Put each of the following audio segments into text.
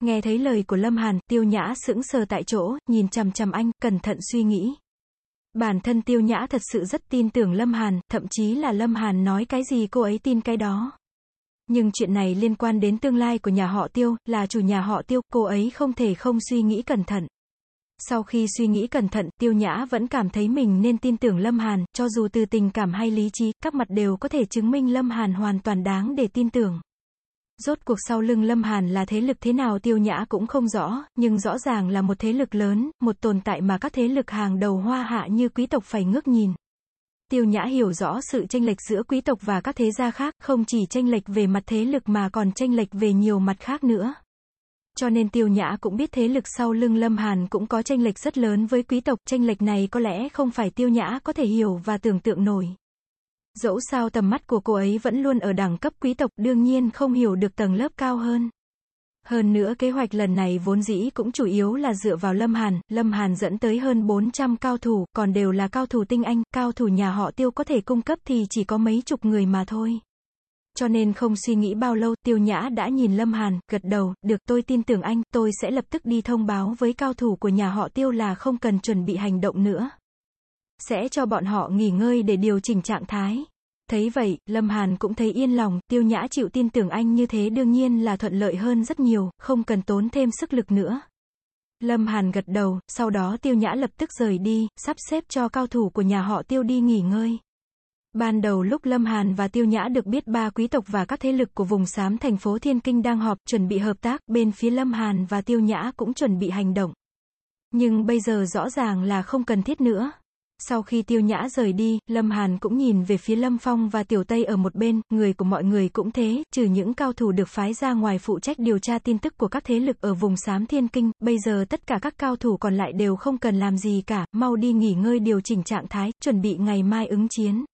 Nghe thấy lời của Lâm Hàn, tiêu nhã sững sờ tại chỗ, nhìn chằm chằm anh, cẩn thận suy nghĩ. Bản thân tiêu nhã thật sự rất tin tưởng Lâm Hàn, thậm chí là Lâm Hàn nói cái gì cô ấy tin cái đó. Nhưng chuyện này liên quan đến tương lai của nhà họ tiêu, là chủ nhà họ tiêu, cô ấy không thể không suy nghĩ cẩn thận. Sau khi suy nghĩ cẩn thận, tiêu nhã vẫn cảm thấy mình nên tin tưởng Lâm Hàn, cho dù từ tình cảm hay lý trí, các mặt đều có thể chứng minh Lâm Hàn hoàn toàn đáng để tin tưởng. Rốt cuộc sau lưng Lâm Hàn là thế lực thế nào tiêu nhã cũng không rõ, nhưng rõ ràng là một thế lực lớn, một tồn tại mà các thế lực hàng đầu hoa hạ như quý tộc phải ngước nhìn. Tiêu Nhã hiểu rõ sự tranh lệch giữa quý tộc và các thế gia khác, không chỉ tranh lệch về mặt thế lực mà còn tranh lệch về nhiều mặt khác nữa. Cho nên Tiêu Nhã cũng biết thế lực sau lưng Lâm Hàn cũng có tranh lệch rất lớn với quý tộc, tranh lệch này có lẽ không phải Tiêu Nhã có thể hiểu và tưởng tượng nổi. Dẫu sao tầm mắt của cô ấy vẫn luôn ở đẳng cấp quý tộc, đương nhiên không hiểu được tầng lớp cao hơn. Hơn nữa kế hoạch lần này vốn dĩ cũng chủ yếu là dựa vào Lâm Hàn, Lâm Hàn dẫn tới hơn 400 cao thủ, còn đều là cao thủ tinh anh, cao thủ nhà họ tiêu có thể cung cấp thì chỉ có mấy chục người mà thôi. Cho nên không suy nghĩ bao lâu, tiêu nhã đã nhìn Lâm Hàn, gật đầu, được tôi tin tưởng anh, tôi sẽ lập tức đi thông báo với cao thủ của nhà họ tiêu là không cần chuẩn bị hành động nữa. Sẽ cho bọn họ nghỉ ngơi để điều chỉnh trạng thái. Thấy vậy, Lâm Hàn cũng thấy yên lòng, tiêu nhã chịu tin tưởng anh như thế đương nhiên là thuận lợi hơn rất nhiều, không cần tốn thêm sức lực nữa. Lâm Hàn gật đầu, sau đó tiêu nhã lập tức rời đi, sắp xếp cho cao thủ của nhà họ tiêu đi nghỉ ngơi. Ban đầu lúc Lâm Hàn và Tiêu Nhã được biết ba quý tộc và các thế lực của vùng xám thành phố Thiên Kinh đang họp, chuẩn bị hợp tác, bên phía Lâm Hàn và Tiêu Nhã cũng chuẩn bị hành động. Nhưng bây giờ rõ ràng là không cần thiết nữa. Sau khi tiêu nhã rời đi, Lâm Hàn cũng nhìn về phía Lâm Phong và Tiểu Tây ở một bên, người của mọi người cũng thế, trừ những cao thủ được phái ra ngoài phụ trách điều tra tin tức của các thế lực ở vùng xám thiên kinh, bây giờ tất cả các cao thủ còn lại đều không cần làm gì cả, mau đi nghỉ ngơi điều chỉnh trạng thái, chuẩn bị ngày mai ứng chiến.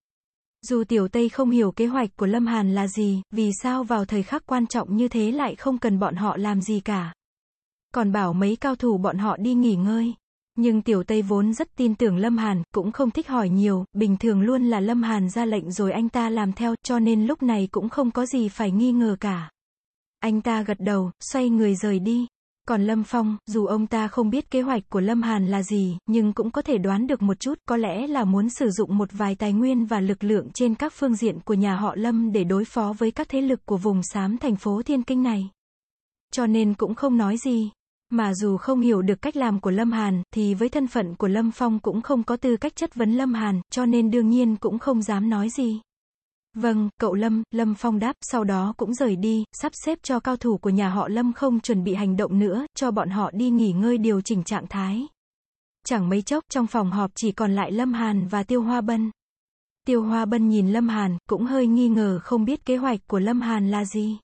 Dù Tiểu Tây không hiểu kế hoạch của Lâm Hàn là gì, vì sao vào thời khắc quan trọng như thế lại không cần bọn họ làm gì cả. Còn bảo mấy cao thủ bọn họ đi nghỉ ngơi. Nhưng Tiểu Tây vốn rất tin tưởng Lâm Hàn, cũng không thích hỏi nhiều, bình thường luôn là Lâm Hàn ra lệnh rồi anh ta làm theo, cho nên lúc này cũng không có gì phải nghi ngờ cả. Anh ta gật đầu, xoay người rời đi. Còn Lâm Phong, dù ông ta không biết kế hoạch của Lâm Hàn là gì, nhưng cũng có thể đoán được một chút, có lẽ là muốn sử dụng một vài tài nguyên và lực lượng trên các phương diện của nhà họ Lâm để đối phó với các thế lực của vùng xám thành phố Thiên Kinh này. Cho nên cũng không nói gì. Mà dù không hiểu được cách làm của Lâm Hàn, thì với thân phận của Lâm Phong cũng không có tư cách chất vấn Lâm Hàn, cho nên đương nhiên cũng không dám nói gì. Vâng, cậu Lâm, Lâm Phong đáp, sau đó cũng rời đi, sắp xếp cho cao thủ của nhà họ Lâm không chuẩn bị hành động nữa, cho bọn họ đi nghỉ ngơi điều chỉnh trạng thái. Chẳng mấy chốc, trong phòng họp chỉ còn lại Lâm Hàn và Tiêu Hoa Bân. Tiêu Hoa Bân nhìn Lâm Hàn, cũng hơi nghi ngờ không biết kế hoạch của Lâm Hàn là gì.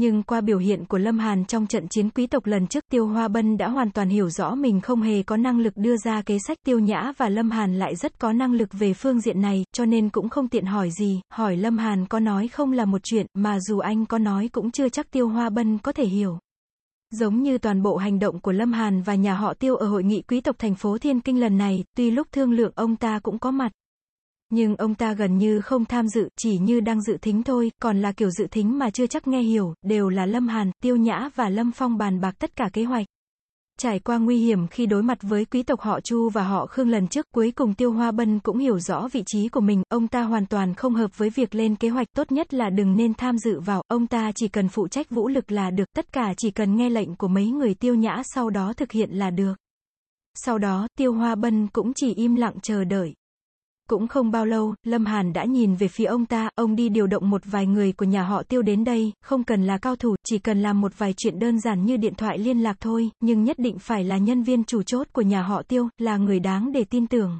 Nhưng qua biểu hiện của Lâm Hàn trong trận chiến quý tộc lần trước Tiêu Hoa Bân đã hoàn toàn hiểu rõ mình không hề có năng lực đưa ra kế sách Tiêu Nhã và Lâm Hàn lại rất có năng lực về phương diện này, cho nên cũng không tiện hỏi gì, hỏi Lâm Hàn có nói không là một chuyện, mà dù anh có nói cũng chưa chắc Tiêu Hoa Bân có thể hiểu. Giống như toàn bộ hành động của Lâm Hàn và nhà họ Tiêu ở hội nghị quý tộc thành phố Thiên Kinh lần này, tuy lúc thương lượng ông ta cũng có mặt. Nhưng ông ta gần như không tham dự, chỉ như đang dự thính thôi, còn là kiểu dự thính mà chưa chắc nghe hiểu, đều là Lâm Hàn, Tiêu Nhã và Lâm Phong bàn bạc tất cả kế hoạch. Trải qua nguy hiểm khi đối mặt với quý tộc họ Chu và họ Khương lần trước, cuối cùng Tiêu Hoa Bân cũng hiểu rõ vị trí của mình, ông ta hoàn toàn không hợp với việc lên kế hoạch, tốt nhất là đừng nên tham dự vào, ông ta chỉ cần phụ trách vũ lực là được, tất cả chỉ cần nghe lệnh của mấy người Tiêu Nhã sau đó thực hiện là được. Sau đó, Tiêu Hoa Bân cũng chỉ im lặng chờ đợi. Cũng không bao lâu, Lâm Hàn đã nhìn về phía ông ta, ông đi điều động một vài người của nhà họ tiêu đến đây, không cần là cao thủ, chỉ cần làm một vài chuyện đơn giản như điện thoại liên lạc thôi, nhưng nhất định phải là nhân viên chủ chốt của nhà họ tiêu, là người đáng để tin tưởng.